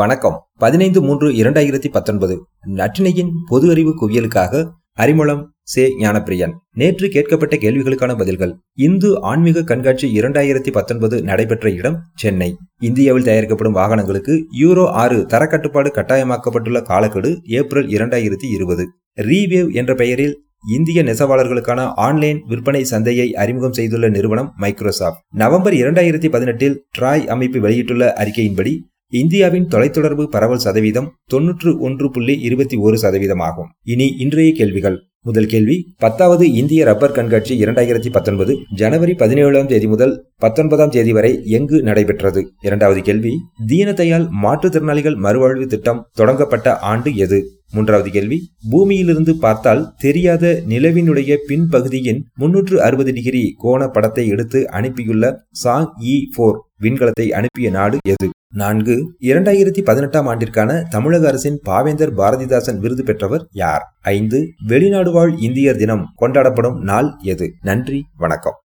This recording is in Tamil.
வணக்கம். பதினைந்து மூன்று இரண்டாயிரத்தி பத்தொன்பது நற்றினையின் பொது அறிவு குவியலுக்காக அறிமுளம் சே ஞானப்பிரியன். நேற்று கேட்கப்பட்ட கேள்விகளுக்கான பதில்கள். இந்து ஆன்மீக கண்காட்சி இரண்டாயிரத்தி பத்தொன்பது நடைபெற்ற இடம் சென்னை. இந்தியாவில் தயாரிக்கப்படும் வாகனங்களுக்கு யூரோ ஆறு தரக்கட்டுப்பாடு கட்டாயமாக்கப்பட்டுள்ள காலக்கெடு ஏப்ரல் இரண்டாயிரத்தி இருபது. ரீவேவ் என்ற பெயரில் இந்திய நெசவாளர்களுக்கான ஆன்லைன் விற்பனை சந்தையை அறிமுகம் செய்துள்ள நிறுவனம் மைக்ரோசாப்ட் நவம்பர் இரண்டாயிரத்தி பதினெட்டில் ட்ராய் அமைப்பு வெளியிட்டுள்ள அறிக்கையின்படி இந்தியாவின் தொலைத்தொடர்பு பரவல் சதவீதம் தொன்னூற்று ஒன்று புள்ளி இருபத்தி ஒரு சதவீதம் ஆகும். இனி இன்றைய கேள்விகள். முதல் கேள்வி பத்தாவது இந்திய ரப்பர் கண்காட்சி இரண்டாயிரத்தி பத்தொன்பது ஜனவரி பதினேழாம் தேதி முதல் பத்தொன்பதாம் தேதி வரை எங்கு நடைபெற்றது? இரண்டாவது கேள்வி தீனதயாள் மாற்றுத்திறனாளிகள் மறுவாழ்வு திட்டம் தொடங்கப்பட்ட ஆண்டு எது? மூன்றாவது கேள்வி பூமியிலிருந்து பார்த்தால் தெரியாத நிலவினுடைய பின்பகுதியின் முன்னூற்று அறுபது டிகிரி கோண படத்தை எடுத்து அனுப்பியுள்ள சாங் இ போர் விண்கலத்தை அனுப்பிய நாடு எது? நான்கு இரண்டாயிரத்தி பதினெட்டாம் ஆண்டிற்கான தமிழக அரசின் பாவேந்தர் பாரதிதாசன் விருது பெற்றவர் யார்? ஐந்து வெளிநாடு வாழ் இந்தியர் தினம் கொண்டாடப்படும் நாள் எது? நன்றி வணக்கம்.